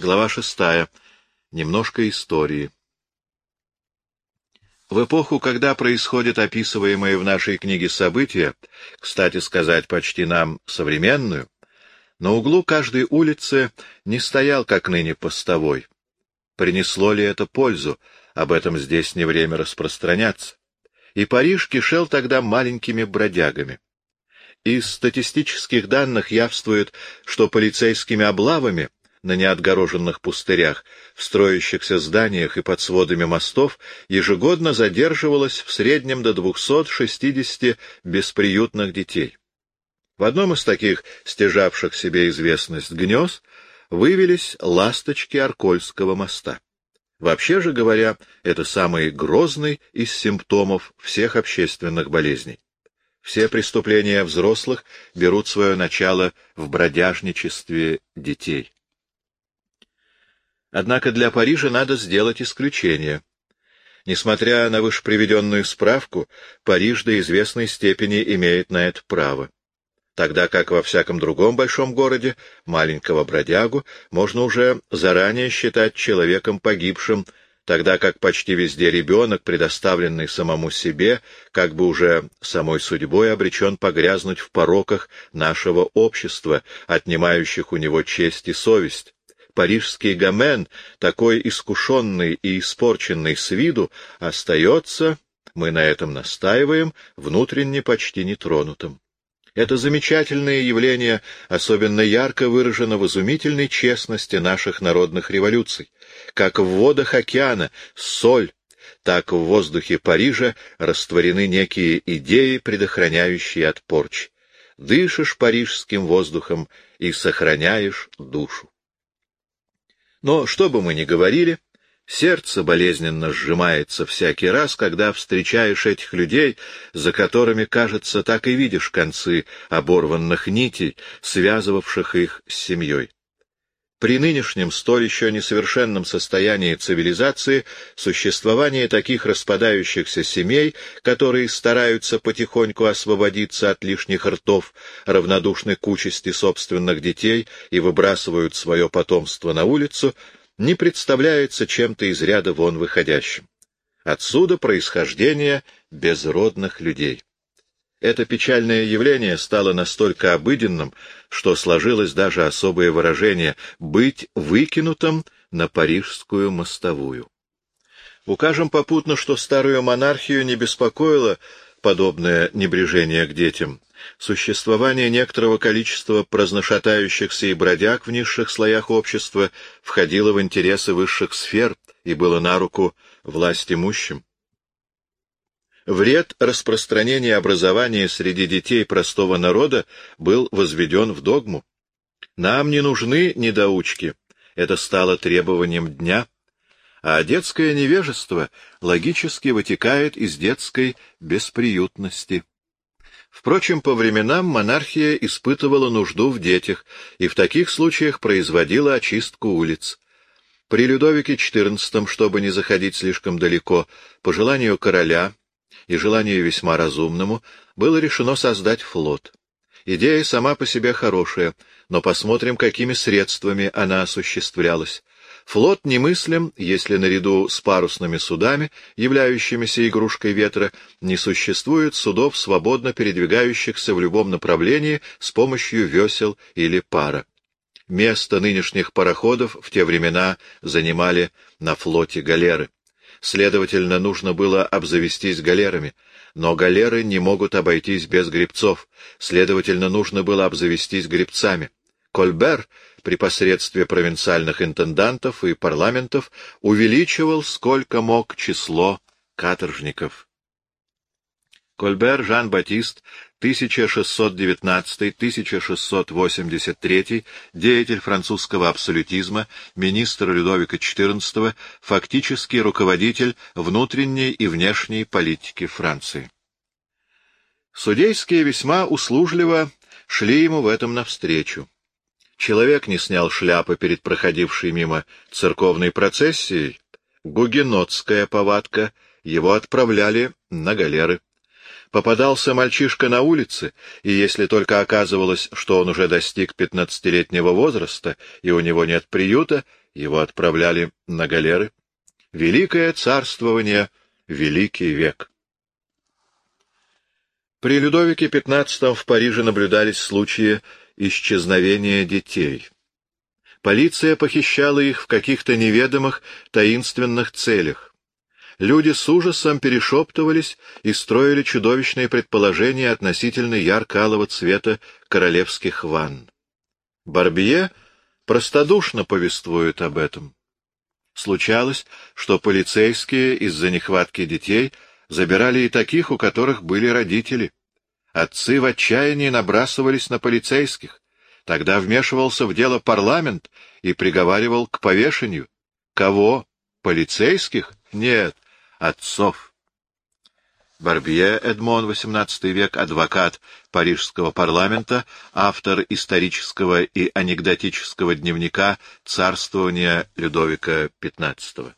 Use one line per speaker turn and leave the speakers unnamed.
Глава шестая. Немножко истории. В эпоху, когда происходят описываемые в нашей книге события, кстати сказать, почти нам современную, на углу каждой улицы не стоял, как ныне, постовой. Принесло ли это пользу? Об этом здесь не время распространяться. И Париж кишел тогда маленькими бродягами. Из статистических данных явствует, что полицейскими облавами на неотгороженных пустырях, в строящихся зданиях и под сводами мостов ежегодно задерживалось в среднем до 260 бесприютных детей. В одном из таких стяжавших себе известность гнезд вывелись ласточки Аркольского моста. Вообще же говоря, это самый грозный из симптомов всех общественных болезней. Все преступления взрослых берут свое начало в бродяжничестве детей. Однако для Парижа надо сделать исключение. Несмотря на вышеприведенную справку, Париж до известной степени имеет на это право. Тогда как во всяком другом большом городе маленького бродягу можно уже заранее считать человеком погибшим, тогда как почти везде ребенок, предоставленный самому себе, как бы уже самой судьбой обречен погрязнуть в пороках нашего общества, отнимающих у него честь и совесть парижский гамен, такой искушенный и испорченный с виду, остается, мы на этом настаиваем, внутренне почти нетронутым. Это замечательное явление особенно ярко выражено в изумительной честности наших народных революций. Как в водах океана соль, так в воздухе Парижа растворены некие идеи, предохраняющие от порчи. Дышишь парижским воздухом и сохраняешь душу. Но что бы мы ни говорили, сердце болезненно сжимается всякий раз, когда встречаешь этих людей, за которыми, кажется, так и видишь концы оборванных нитей, связывавших их с семьей. При нынешнем столь еще несовершенном состоянии цивилизации существование таких распадающихся семей, которые стараются потихоньку освободиться от лишних ртов, равнодушны к участи собственных детей и выбрасывают свое потомство на улицу, не представляется чем-то из ряда вон выходящим. Отсюда происхождение безродных людей. Это печальное явление стало настолько обыденным, что сложилось даже особое выражение «быть выкинутым на парижскую мостовую». Укажем попутно, что старую монархию не беспокоило подобное небрежение к детям. Существование некоторого количества праздношатающихся и бродяг в низших слоях общества входило в интересы высших сфер и было на руку власть имущим. Вред распространения образования среди детей простого народа был возведен в догму. Нам не нужны недоучки, это стало требованием дня, а детское невежество логически вытекает из детской бесприютности. Впрочем, по временам монархия испытывала нужду в детях и в таких случаях производила очистку улиц. При Людовике XIV, чтобы не заходить слишком далеко, по желанию короля, и желанию весьма разумному, было решено создать флот. Идея сама по себе хорошая, но посмотрим, какими средствами она осуществлялась. Флот немыслим, если наряду с парусными судами, являющимися игрушкой ветра, не существует судов, свободно передвигающихся в любом направлении с помощью весел или пара. Место нынешних пароходов в те времена занимали на флоте галеры. Следовательно, нужно было обзавестись галерами. Но галеры не могут обойтись без гребцов. Следовательно, нужно было обзавестись гребцами. Кольбер при посредстве провинциальных интендантов и парламентов увеличивал сколько мог число каторжников. Кольбер Жан-Батист 1619-1683, деятель французского абсолютизма, министр Людовика XIV, фактически руководитель внутренней и внешней политики Франции. Судейские весьма услужливо шли ему в этом навстречу. Человек не снял шляпы перед проходившей мимо церковной процессией, гугенотская повадка, его отправляли на галеры. Попадался мальчишка на улице, и если только оказывалось, что он уже достиг пятнадцатилетнего возраста, и у него нет приюта, его отправляли на галеры. Великое царствование, великий век. При Людовике XV в Париже наблюдались случаи исчезновения детей. Полиция похищала их в каких-то неведомых таинственных целях. Люди с ужасом перешептывались и строили чудовищные предположения относительно ярко-алого цвета королевских ванн. Барбье простодушно повествует об этом. Случалось, что полицейские из-за нехватки детей забирали и таких, у которых были родители. Отцы в отчаянии набрасывались на полицейских. Тогда вмешивался в дело парламент и приговаривал к повешению. Кого? Полицейских? Нет, отцов. Барбье Эдмон, XVIII век, адвокат парижского парламента, автор исторического и анекдотического дневника царствования Людовика XV.